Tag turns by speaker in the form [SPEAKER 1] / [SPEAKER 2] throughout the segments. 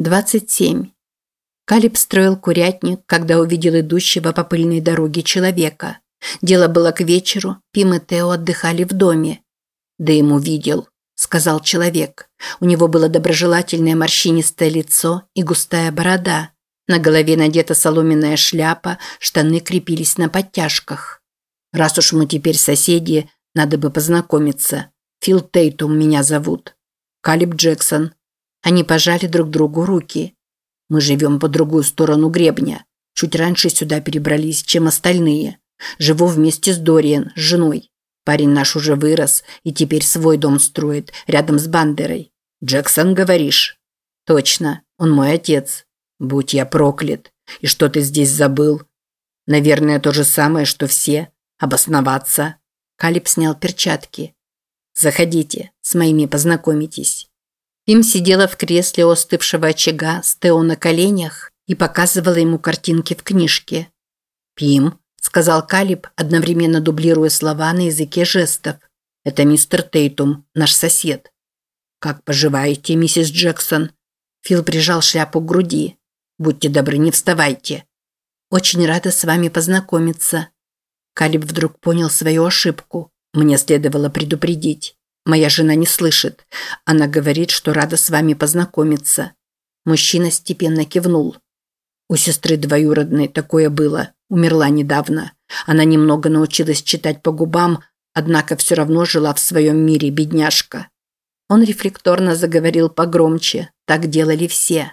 [SPEAKER 1] 27. Калиб строил курятник, когда увидел идущего по пыльной дороге человека. Дело было к вечеру, Пим и Тео отдыхали в доме. «Да ему видел», – сказал человек. У него было доброжелательное морщинистое лицо и густая борода. На голове надета соломенная шляпа, штаны крепились на подтяжках. «Раз уж мы теперь соседи, надо бы познакомиться. Фил Тейтум меня зовут. Калиб Джексон, они пожали друг другу руки. Мы живем по другую сторону гребня. Чуть раньше сюда перебрались, чем остальные. Живу вместе с Дориан, с женой. Парень наш уже вырос и теперь свой дом строит, рядом с Бандерой. Джексон, говоришь? Точно, он мой отец. Будь я проклят. И что ты здесь забыл? Наверное, то же самое, что все. Обосноваться. Калиб снял перчатки. Заходите, с моими познакомитесь. Пим сидела в кресле остывшего очага с Тео на коленях и показывала ему картинки в книжке. «Пим», – сказал Калиб, одновременно дублируя слова на языке жестов. «Это мистер Тейтум, наш сосед». «Как поживаете, миссис Джексон?» Фил прижал шляпу к груди. «Будьте добры, не вставайте». «Очень рада с вами познакомиться». Калиб вдруг понял свою ошибку. Мне следовало предупредить. Моя жена не слышит. Она говорит, что рада с вами познакомиться. Мужчина степенно кивнул. У сестры двоюродной такое было. Умерла недавно. Она немного научилась читать по губам, однако все равно жила в своем мире, бедняжка. Он рефлекторно заговорил погромче. Так делали все.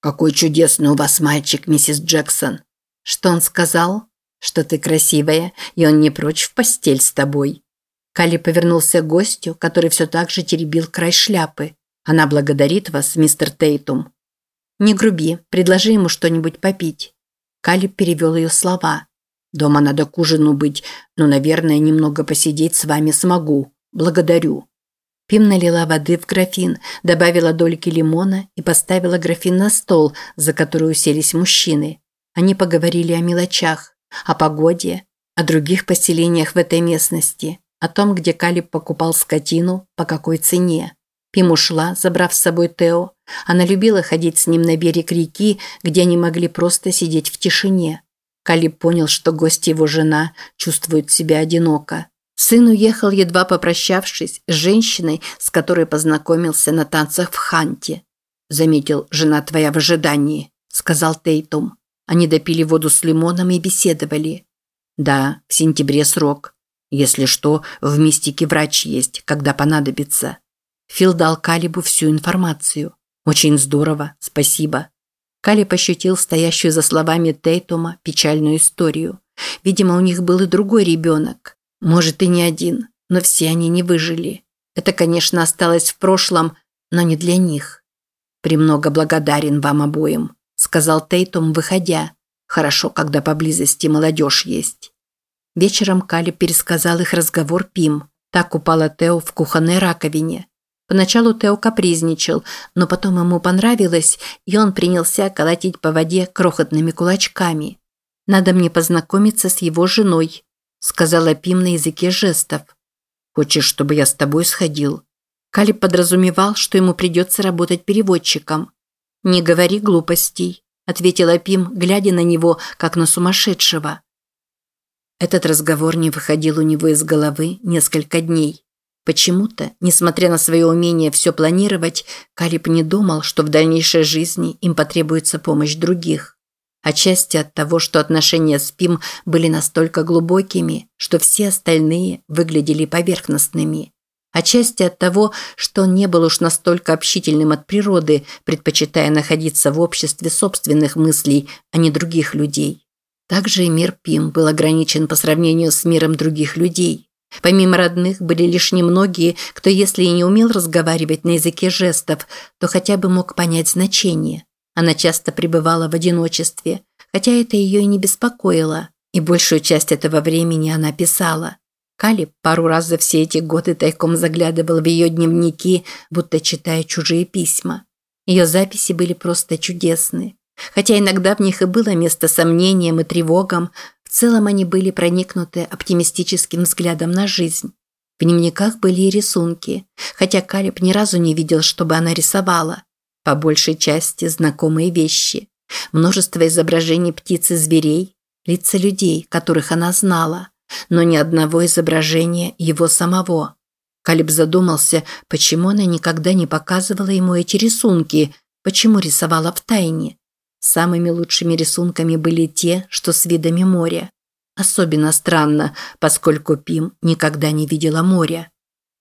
[SPEAKER 1] «Какой чудесный у вас мальчик, миссис Джексон!» Что он сказал? Что ты красивая, и он не прочь в постель с тобой. Калли повернулся к гостю, который все так же теребил край шляпы. «Она благодарит вас, мистер Тейтум». «Не груби, предложи ему что-нибудь попить». Калиб перевел ее слова. «Дома надо к ужину быть, но, наверное, немного посидеть с вами смогу. Благодарю». Пим налила воды в графин, добавила дольки лимона и поставила графин на стол, за который уселись мужчины. Они поговорили о мелочах, о погоде, о других поселениях в этой местности о том, где Калиб покупал скотину, по какой цене. Пим ушла, забрав с собой Тео. Она любила ходить с ним на берег реки, где они могли просто сидеть в тишине. Калиб понял, что гость его жена чувствует себя одиноко. Сын уехал, едва попрощавшись с женщиной, с которой познакомился на танцах в Ханте. «Заметил, жена твоя в ожидании», – сказал Тейтум. Они допили воду с лимоном и беседовали. «Да, в сентябре срок. Если что, в мистике врач есть, когда понадобится. Фил дал Калибу всю информацию. Очень здорово, спасибо. Калиб ощутил стоящую за словами Тейтума печальную историю. Видимо, у них был и другой ребенок. Может, и не один, но все они не выжили. Это, конечно, осталось в прошлом, но не для них. «Премного благодарен вам обоим», – сказал Тейтум, выходя. «Хорошо, когда поблизости молодежь есть». Вечером Кали пересказал их разговор Пим. Так упала Тео в кухонной раковине. Поначалу Тео капризничал, но потом ему понравилось, и он принялся колотить по воде крохотными кулачками. «Надо мне познакомиться с его женой», – сказала Пим на языке жестов. «Хочешь, чтобы я с тобой сходил?» Кали подразумевал, что ему придется работать переводчиком. «Не говори глупостей», – ответила Пим, глядя на него, как на сумасшедшего. Этот разговор не выходил у него из головы несколько дней. Почему-то, несмотря на свое умение все планировать, Калиб не думал, что в дальнейшей жизни им потребуется помощь других. Отчасти от того, что отношения с Пим были настолько глубокими, что все остальные выглядели поверхностными. Отчасти от того, что он не был уж настолько общительным от природы, предпочитая находиться в обществе собственных мыслей, а не других людей. Также и мир Пим был ограничен по сравнению с миром других людей. Помимо родных были лишь немногие, кто, если и не умел разговаривать на языке жестов, то хотя бы мог понять значение. Она часто пребывала в одиночестве, хотя это ее и не беспокоило, и большую часть этого времени она писала. Калиб пару раз за все эти годы тайком заглядывал в ее дневники, будто читая чужие письма. Ее записи были просто чудесны. Хотя иногда в них и было место сомнениям и тревогам, в целом они были проникнуты оптимистическим взглядом на жизнь. В дневниках были и рисунки, хотя Калиб ни разу не видел, чтобы она рисовала. По большей части знакомые вещи. Множество изображений птиц и зверей, лица людей, которых она знала, но ни одного изображения его самого. Калиб задумался, почему она никогда не показывала ему эти рисунки, почему рисовала в тайне. Самыми лучшими рисунками были те, что с видами моря. Особенно странно, поскольку Пим никогда не видела моря.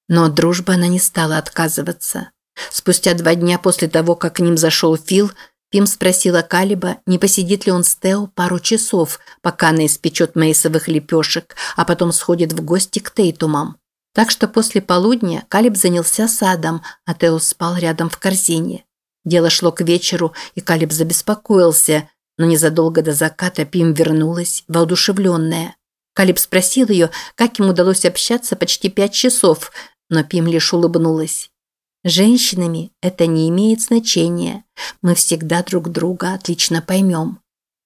[SPEAKER 1] Но от дружбы она не стала отказываться. Спустя два дня после того, как к ним зашел Фил, Пим спросила Калиба, не посидит ли он с Тео пару часов, пока она испечет мейсовых лепешек, а потом сходит в гости к Тейтумам. Так что после полудня Калиб занялся садом, а Тео спал рядом в корзине. Дело шло к вечеру, и Калиб забеспокоился, но незадолго до заката Пим вернулась, воодушевленная. Калиб спросил ее, как им удалось общаться почти пять часов, но Пим лишь улыбнулась. Женщинами это не имеет значения. Мы всегда друг друга отлично поймем.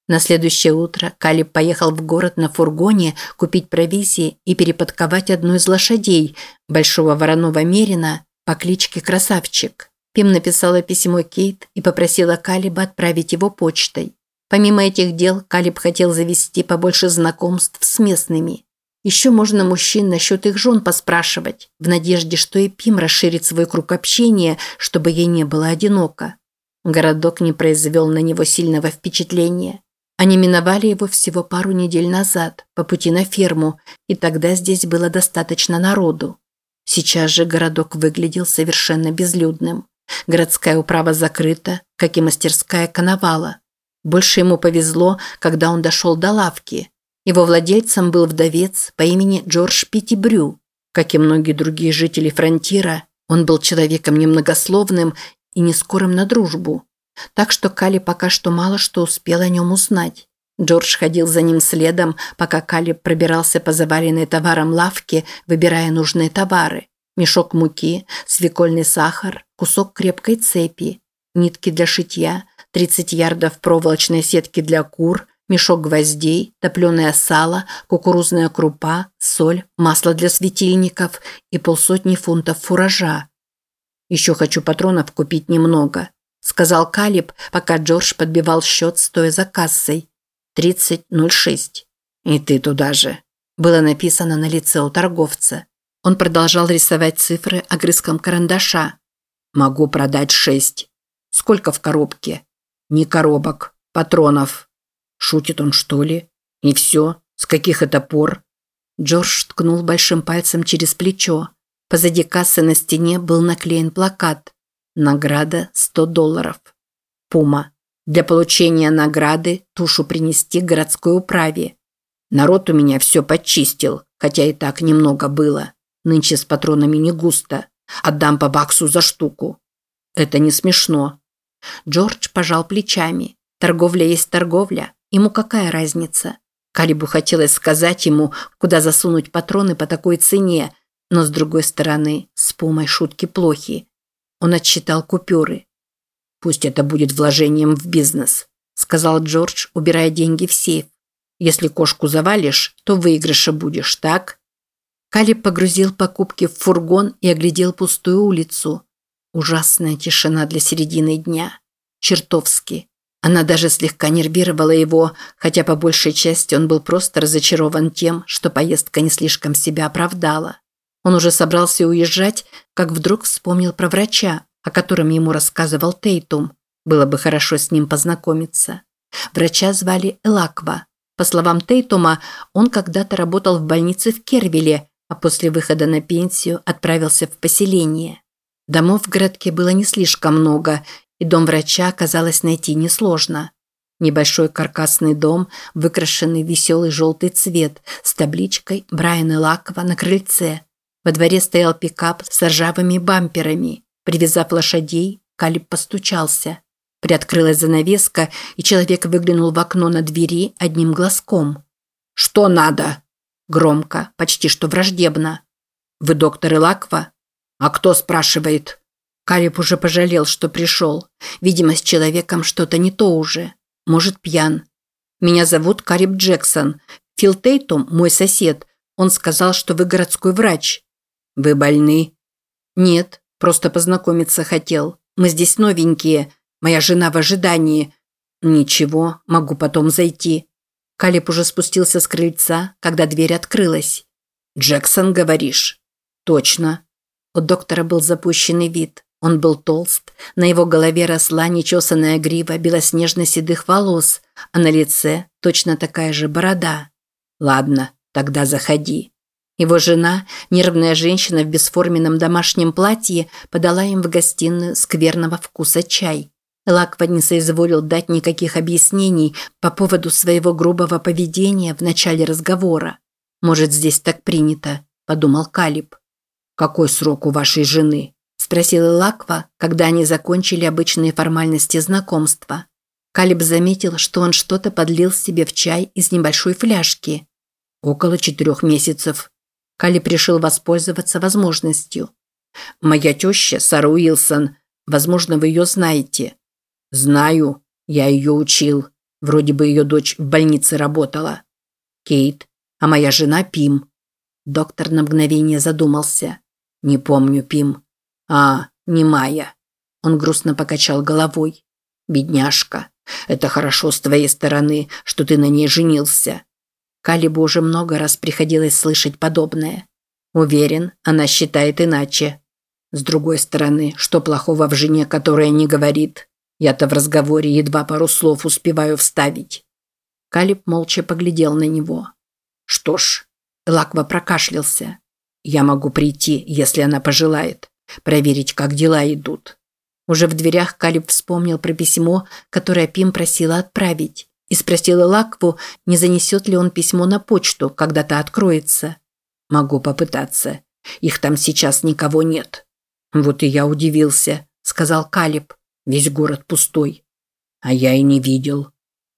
[SPEAKER 1] На следующее утро Калиб поехал в город на фургоне купить провизии и переподковать одну из лошадей, большого вороного мерина по кличке Красавчик. Пим написала письмо Кейт и попросила Калиба отправить его почтой. Помимо этих дел, Калиб хотел завести побольше знакомств с местными. Еще можно мужчин насчет их жен поспрашивать, в надежде, что и Пим расширит свой круг общения, чтобы ей не было одиноко. Городок не произвел на него сильного впечатления. Они миновали его всего пару недель назад, по пути на ферму, и тогда здесь было достаточно народу. Сейчас же городок выглядел совершенно безлюдным. Городская управа закрыта, как и мастерская коновала. Больше ему повезло, когда он дошел до лавки. Его владельцем был вдовец по имени Джордж Питтибрю. Как и многие другие жители фронтира, он был человеком немногословным и не скорым на дружбу. Так что Кали пока что мало что успел о нем узнать. Джордж ходил за ним следом, пока Кали пробирался по заваленной товаром лавке, выбирая нужные товары. Мешок муки, свекольный сахар, кусок крепкой цепи, нитки для шитья, 30 ярдов проволочной сетки для кур – мешок гвоздей, топленое сало, кукурузная крупа, соль, масло для светильников и полсотни фунтов фуража. «Еще хочу патронов купить немного», – сказал Калиб, пока Джордж подбивал счет, стоя за кассой. «Тридцать ноль шесть». «И ты туда же», – было написано на лице у торговца. Он продолжал рисовать цифры огрызком карандаша. «Могу продать шесть». «Сколько в коробке?» «Не коробок, патронов». Шутит он, что ли? И все? С каких это пор? Джордж ткнул большим пальцем через плечо. Позади кассы на стене был наклеен плакат. Награда 100 долларов. Пума. Для получения награды тушу принести к городской управе. Народ у меня все подчистил, хотя и так немного было. Нынче с патронами не густо. Отдам по баксу за штуку. Это не смешно. Джордж пожал плечами. Торговля есть торговля. Ему какая разница? Калибу хотелось сказать ему, куда засунуть патроны по такой цене, но с другой стороны, с Пумой шутки плохи. Он отсчитал купюры. «Пусть это будет вложением в бизнес», – сказал Джордж, убирая деньги в сейф. «Если кошку завалишь, то выигрыша будешь, так?» Калиб погрузил покупки в фургон и оглядел пустую улицу. Ужасная тишина для середины дня. Чертовски. Она даже слегка нервировала его, хотя по большей части он был просто разочарован тем, что поездка не слишком себя оправдала. Он уже собрался уезжать, как вдруг вспомнил про врача, о котором ему рассказывал Тейтум. Было бы хорошо с ним познакомиться. Врача звали Элаква. По словам Тейтума, он когда-то работал в больнице в Кервиле, а после выхода на пенсию отправился в поселение. Домов в городке было не слишком много, и дом врача оказалось найти несложно. Небольшой каркасный дом, выкрашенный в веселый желтый цвет, с табличкой Брайана Лакова на крыльце. Во дворе стоял пикап с ржавыми бамперами. Привязав лошадей, Калиб постучался. Приоткрылась занавеска, и человек выглянул в окно на двери одним глазком. «Что надо?» Громко, почти что враждебно. «Вы доктор Илаква?» «А кто спрашивает?» Калиб уже пожалел, что пришел. Видимо, с человеком что-то не то уже. Может, пьян. Меня зовут Кариб Джексон. Фил Тейтум – мой сосед. Он сказал, что вы городской врач. Вы больны? Нет, просто познакомиться хотел. Мы здесь новенькие. Моя жена в ожидании. Ничего, могу потом зайти. Калиб уже спустился с крыльца, когда дверь открылась. «Джексон, говоришь?» «Точно». У доктора был запущенный вид. Он был толст, на его голове росла нечесанная грива белоснежно-седых волос, а на лице точно такая же борода. «Ладно, тогда заходи». Его жена, нервная женщина в бесформенном домашнем платье, подала им в гостиную скверного вкуса чай. Лаква не соизволил дать никаких объяснений по поводу своего грубого поведения в начале разговора. «Может, здесь так принято», – подумал Калиб. «Какой срок у вашей жены?» – спросила Лаква, когда они закончили обычные формальности знакомства. Калиб заметил, что он что-то подлил себе в чай из небольшой фляжки. «Около четырех месяцев», Калиб решил воспользоваться возможностью. «Моя теща, Сара Уилсон, возможно, вы ее знаете». «Знаю. Я ее учил. Вроде бы ее дочь в больнице работала». «Кейт. А моя жена Пим». Доктор на мгновение задумался. «Не помню, Пим». «А, не Майя». Он грустно покачал головой. «Бедняжка. Это хорошо с твоей стороны, что ты на ней женился. Калибу уже много раз приходилось слышать подобное. Уверен, она считает иначе. С другой стороны, что плохого в жене, которая не говорит? Я-то в разговоре едва пару слов успеваю вставить. Калиб молча поглядел на него. Что ж, Лаква прокашлялся. Я могу прийти, если она пожелает, проверить, как дела идут. Уже в дверях Калиб вспомнил про письмо, которое Пим просила отправить и спросила Лакву, не занесет ли он письмо на почту, когда та откроется. «Могу попытаться. Их там сейчас никого нет». «Вот и я удивился», – сказал Калиб. «Весь город пустой». «А я и не видел».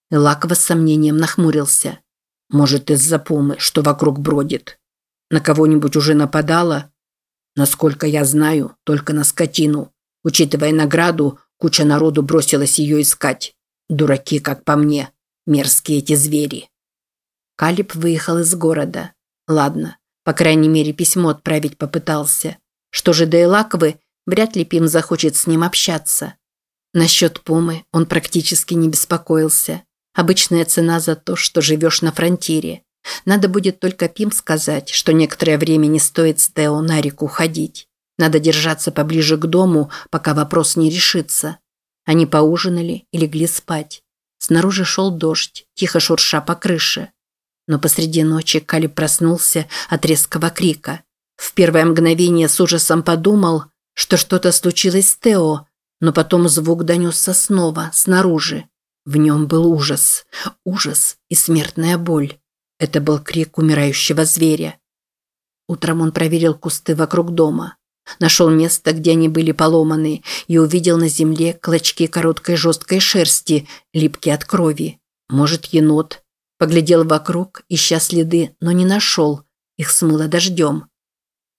[SPEAKER 1] Лаква с сомнением нахмурился. «Может, из-за пумы, что вокруг бродит. На кого-нибудь уже нападала?» «Насколько я знаю, только на скотину. Учитывая награду, куча народу бросилась ее искать. Дураки, как по мне. Мерзкие эти звери. Калиб выехал из города. Ладно, по крайней мере, письмо отправить попытался. Что же до Элаковы, вряд ли Пим захочет с ним общаться. Насчет Пумы он практически не беспокоился. Обычная цена за то, что живешь на фронтире. Надо будет только Пим сказать, что некоторое время не стоит с Тео на реку ходить. Надо держаться поближе к дому, пока вопрос не решится. Они поужинали и легли спать. Снаружи шел дождь, тихо шурша по крыше. Но посреди ночи Кали проснулся от резкого крика. В первое мгновение с ужасом подумал, что что-то случилось с Тео, но потом звук донесся снова, снаружи. В нем был ужас, ужас и смертная боль. Это был крик умирающего зверя. Утром он проверил кусты вокруг дома. Нашел место, где они были поломаны, и увидел на земле клочки короткой жесткой шерсти, липкие от крови. Может, енот. Поглядел вокруг, ища следы, но не нашел. Их смыло дождем.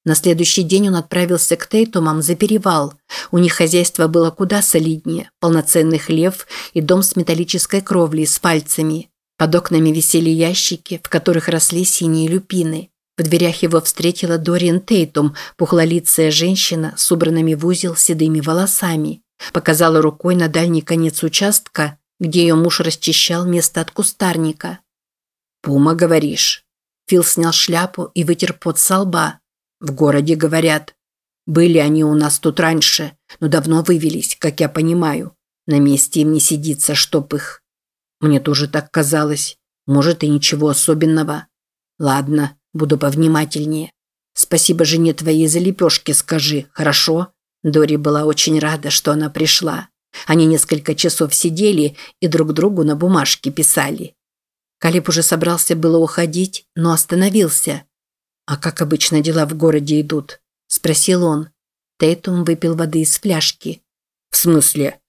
[SPEAKER 1] На следующий день он отправился к Тейтумам за перевал. У них хозяйство было куда солиднее. Полноценный хлев и дом с металлической кровлей с пальцами. Под окнами висели ящики, в которых росли синие люпины. В дверях его встретила Дориан Тейтум, пухлолицая женщина с убранными в узел седыми волосами. Показала рукой на дальний конец участка, где ее муж расчищал место от кустарника. «Пума, говоришь?» Фил снял шляпу и вытер пот со лба. «В городе, говорят. Были они у нас тут раньше, но давно вывелись, как я понимаю. На месте им не сидится, чтоб их. Мне тоже так казалось. Может, и ничего особенного. Ладно, Буду повнимательнее. Спасибо жене твоей за лепешки скажи, хорошо?» Дори была очень рада, что она пришла. Они несколько часов сидели и друг другу на бумажке писали. Калиб уже собрался было уходить, но остановился. «А как обычно дела в городе идут?» – спросил он. Тейтум выпил воды из фляжки. «В смысле?»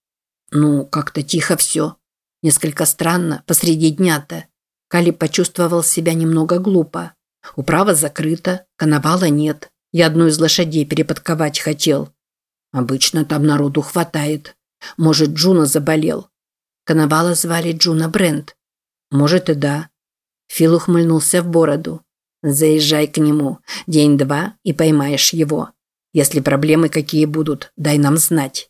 [SPEAKER 1] «Ну, как-то тихо все. Несколько странно, посреди дня-то». Калиб почувствовал себя немного глупо. Управа закрыта, коновала нет. Я одну из лошадей переподковать хотел. Обычно там народу хватает. Может, Джуна заболел. Коновала звали Джуна Брент. Может и да. Фил ухмыльнулся в бороду. Заезжай к нему. День-два и поймаешь его. Если проблемы какие будут, дай нам знать.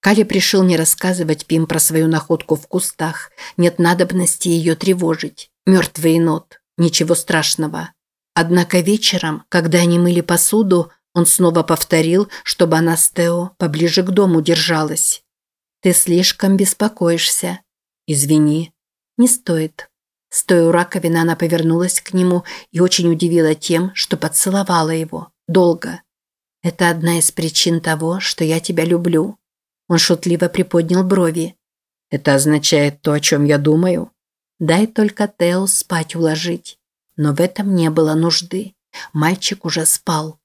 [SPEAKER 1] Кали решил не рассказывать Пим про свою находку в кустах. Нет надобности ее тревожить. Мертвый енот. Ничего страшного. Однако вечером, когда они мыли посуду, он снова повторил, чтобы она с Тео поближе к дому держалась. «Ты слишком беспокоишься. Извини. Не стоит». Стоя у раковины, она повернулась к нему и очень удивила тем, что поцеловала его. Долго. «Это одна из причин того, что я тебя люблю». Он шутливо приподнял брови. «Это означает то, о чем я думаю?» «Дай только Тео спать уложить». Но в этом не было нужды. Мальчик уже спал.